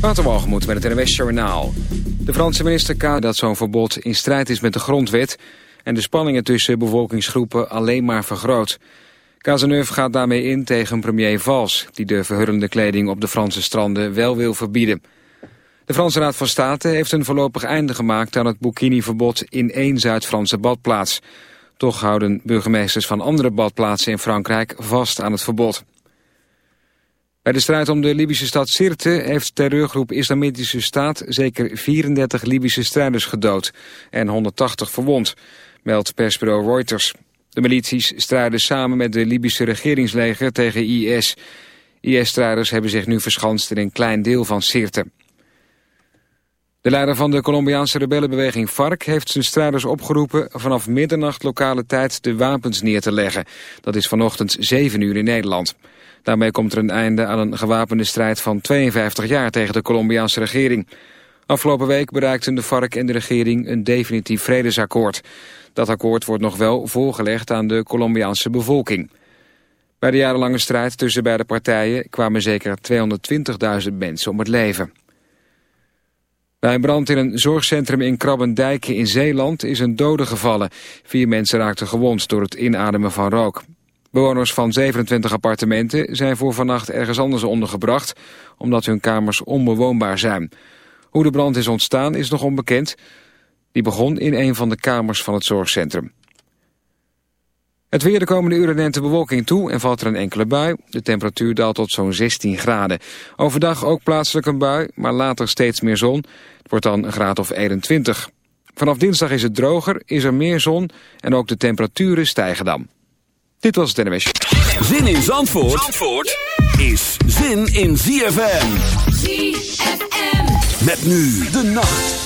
Waterwalgemoed met het NWS Journaal. De Franse minister K. dat zo'n verbod in strijd is met de grondwet... en de spanningen tussen bevolkingsgroepen alleen maar vergroot. Cazeneuve gaat daarmee in tegen premier Valls... die de verhullende kleding op de Franse stranden wel wil verbieden. De Franse Raad van State heeft een voorlopig einde gemaakt... aan het Burkini-verbod in één Zuid-Franse badplaats. Toch houden burgemeesters van andere badplaatsen in Frankrijk vast aan het verbod. Bij de strijd om de Libische stad Sirte heeft terreurgroep Islamitische Staat zeker 34 Libische strijders gedood en 180 verwond, meldt persbureau Reuters. De milities strijden samen met de Libische regeringsleger tegen IS. IS-strijders hebben zich nu verschanst in een klein deel van Sirte. De leider van de Colombiaanse rebellenbeweging FARC heeft zijn strijders opgeroepen vanaf middernacht lokale tijd de wapens neer te leggen. Dat is vanochtend 7 uur in Nederland. Daarmee komt er een einde aan een gewapende strijd van 52 jaar tegen de Colombiaanse regering. Afgelopen week bereikten de FARC en de regering een definitief vredesakkoord. Dat akkoord wordt nog wel voorgelegd aan de Colombiaanse bevolking. Bij de jarenlange strijd tussen beide partijen kwamen zeker 220.000 mensen om het leven. Bij een brand in een zorgcentrum in Krabbendijken in Zeeland is een dode gevallen. Vier mensen raakten gewond door het inademen van rook. Bewoners van 27 appartementen zijn voor vannacht ergens anders ondergebracht... omdat hun kamers onbewoonbaar zijn. Hoe de brand is ontstaan is nog onbekend. Die begon in een van de kamers van het zorgcentrum. Het weer de komende uren neemt de bewolking toe en valt er een enkele bui. De temperatuur daalt tot zo'n 16 graden. Overdag ook plaatselijk een bui, maar later steeds meer zon. Het wordt dan een graad of 21. Vanaf dinsdag is het droger, is er meer zon en ook de temperaturen stijgen dan. Dit was het NMS. Zin in Zandvoort, Zandvoort is zin in ZFM. ZFM. Met nu de nacht.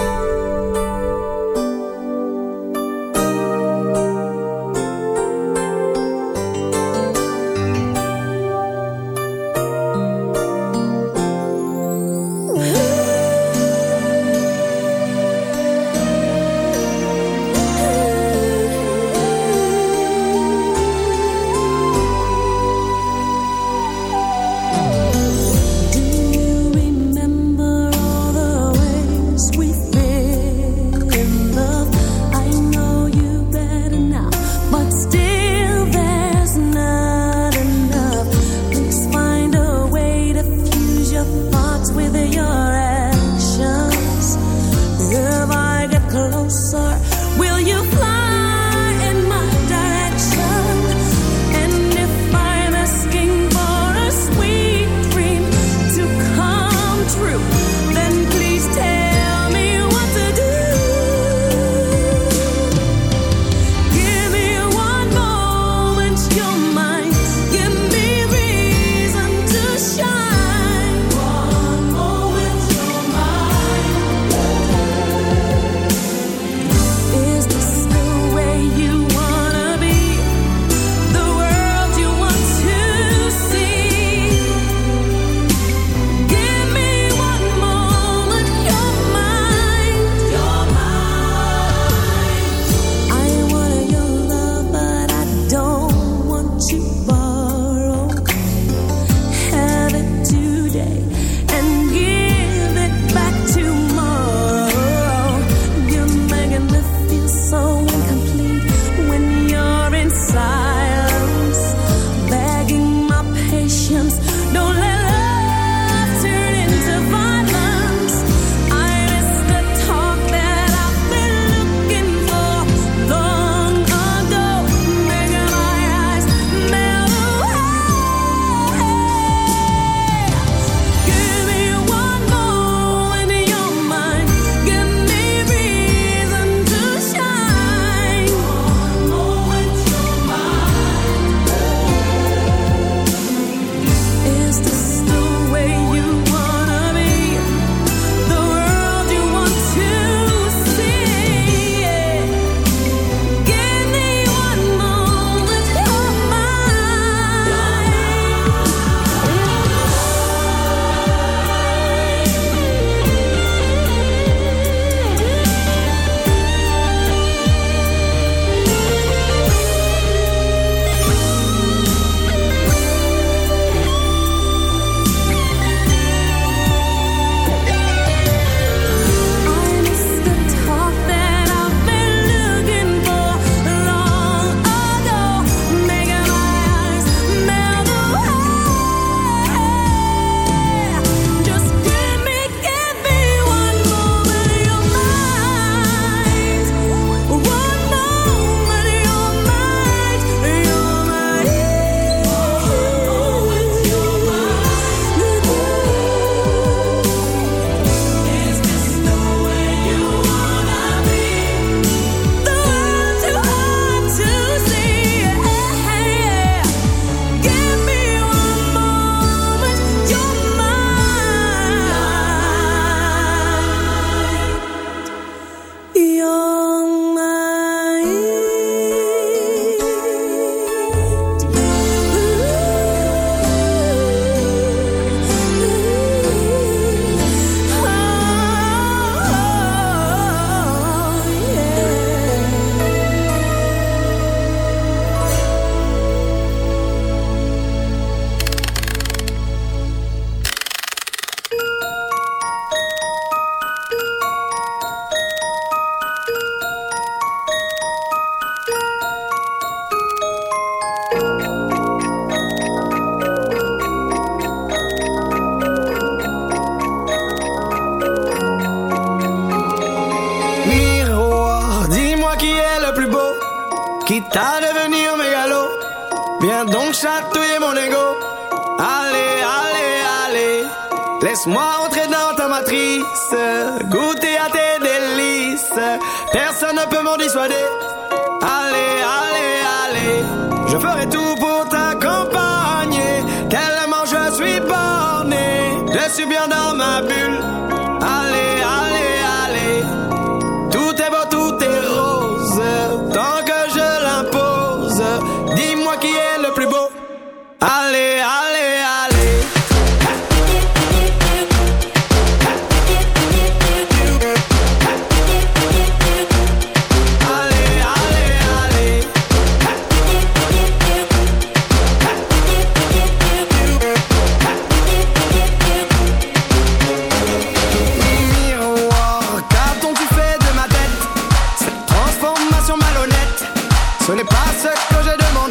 know this what C'est ce que j'ai demandé.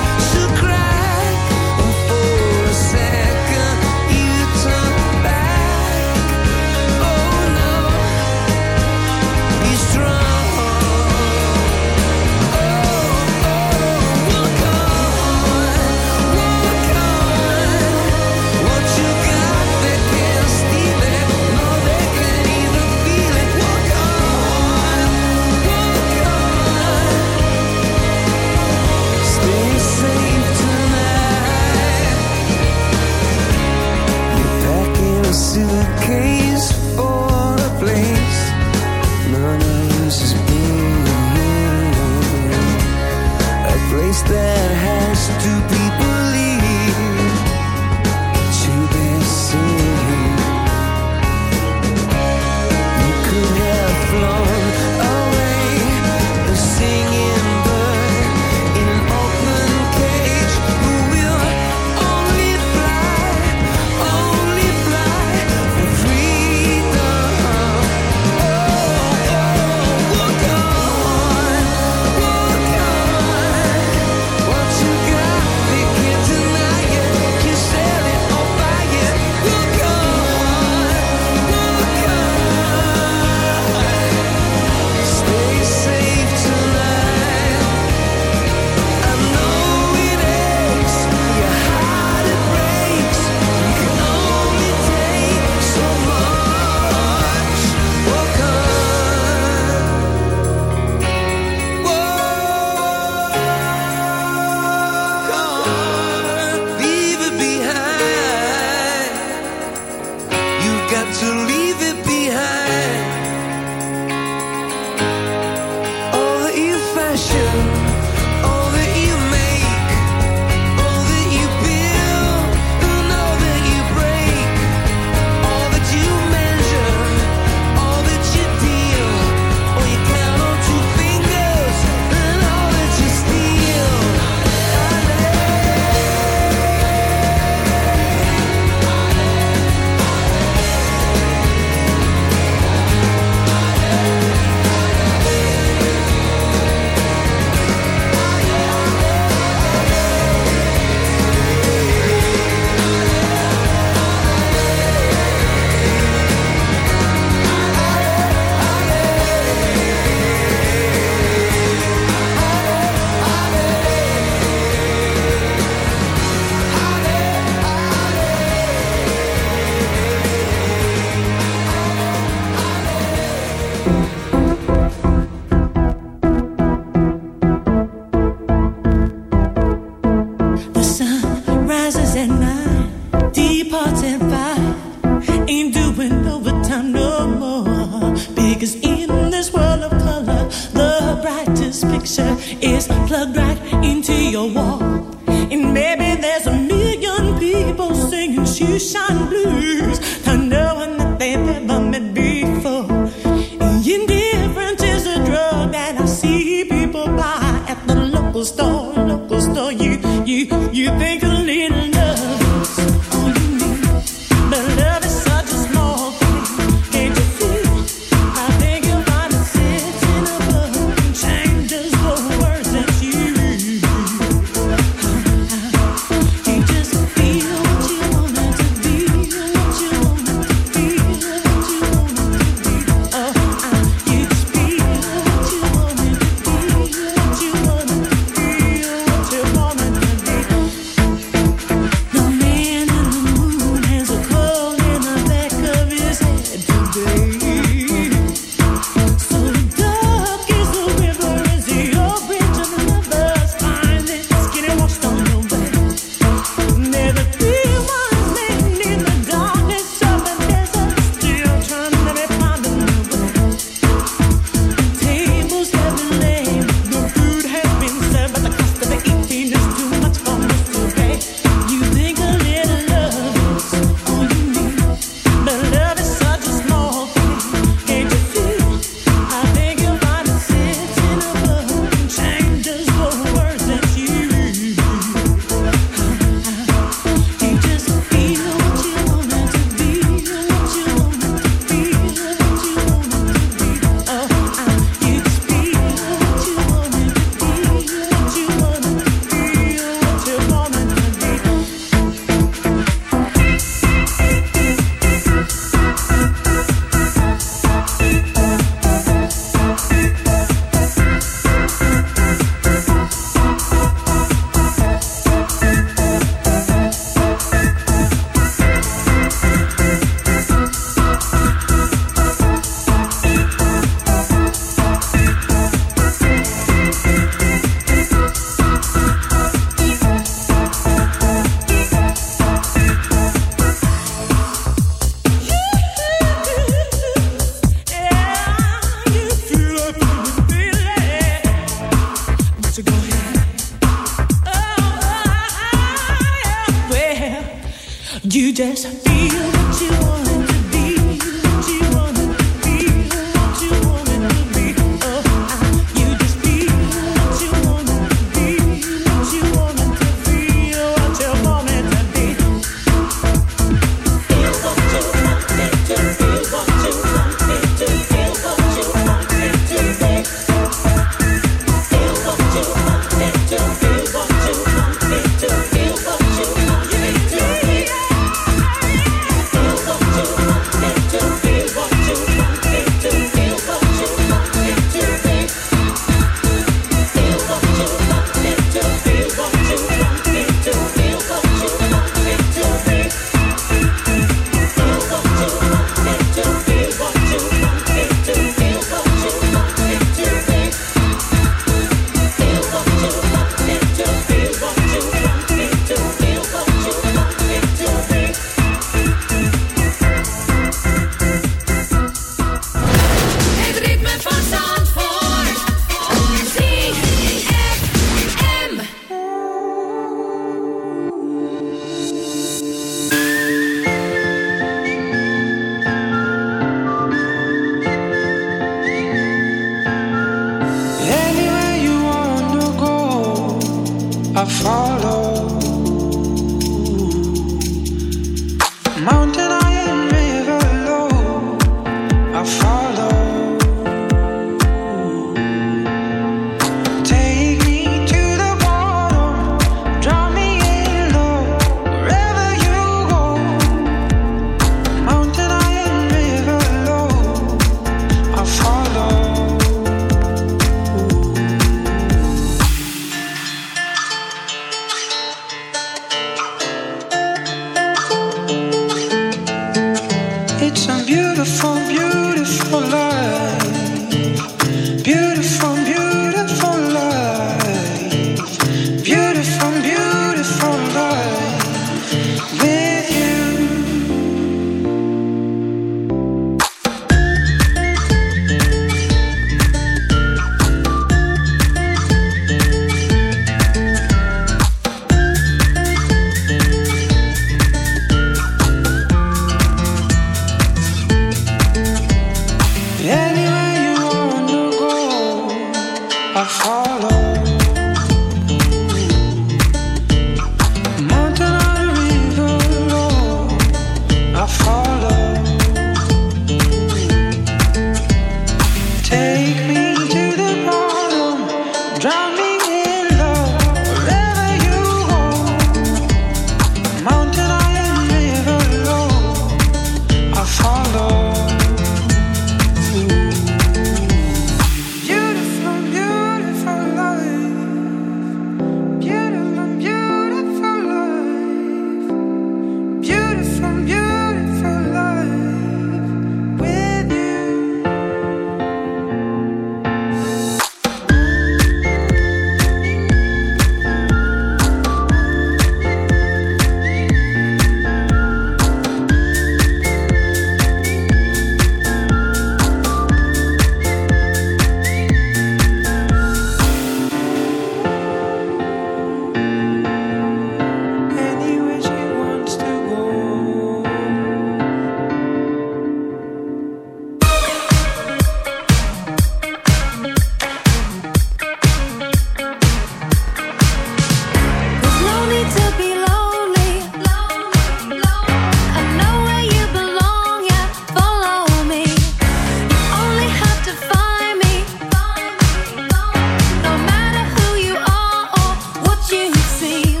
see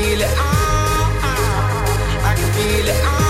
feel it. Ah, ah, ah. I can feel it. Ah.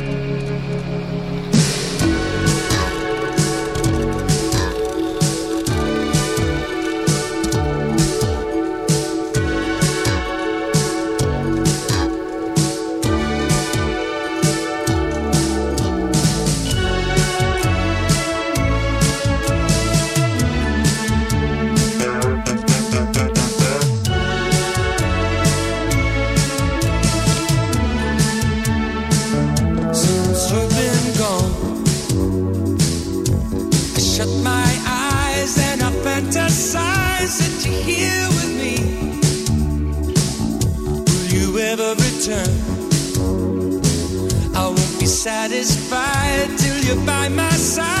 you by my side.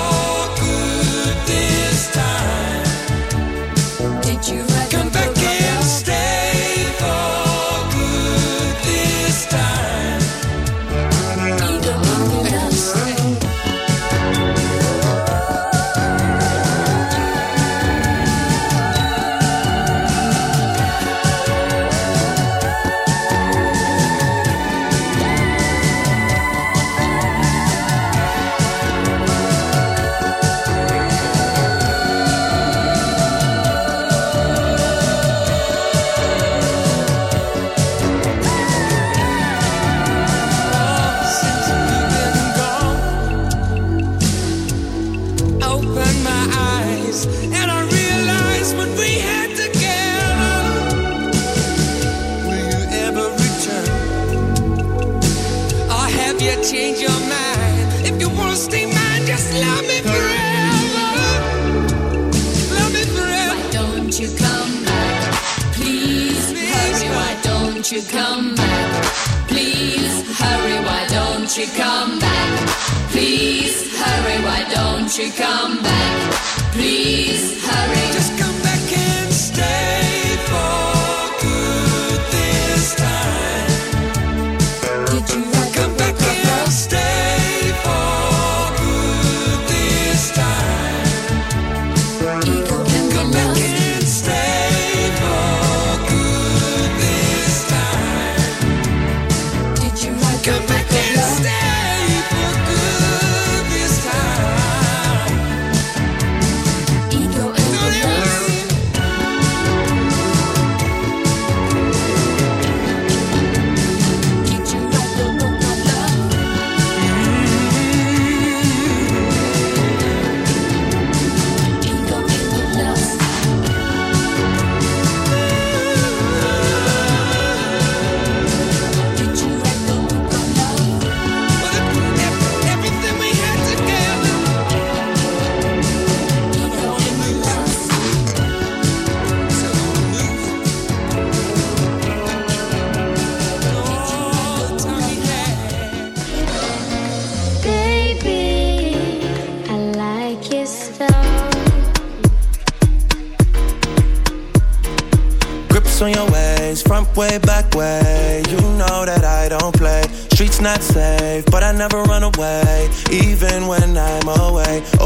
you changed your mind? If you wanna stay mine, just love me forever. Love me forever. Why don't you come back? Please hurry, why don't you come back? Please hurry, why don't you come back? Please hurry, why don't you come back? Please hurry. Just come back and stay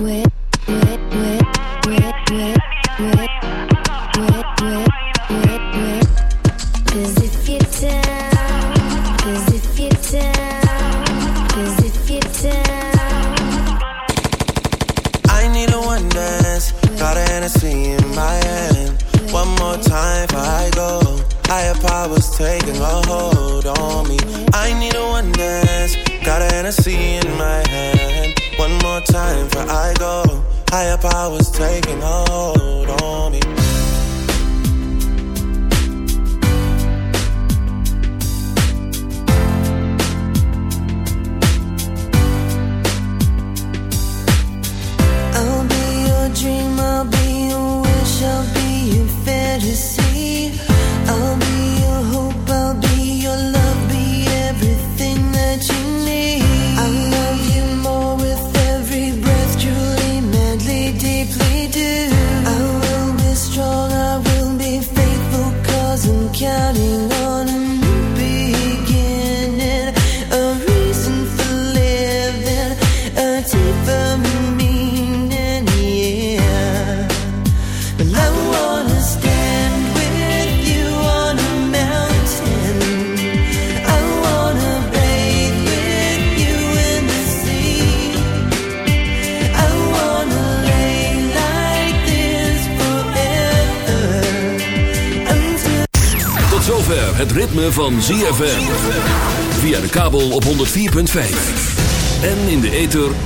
with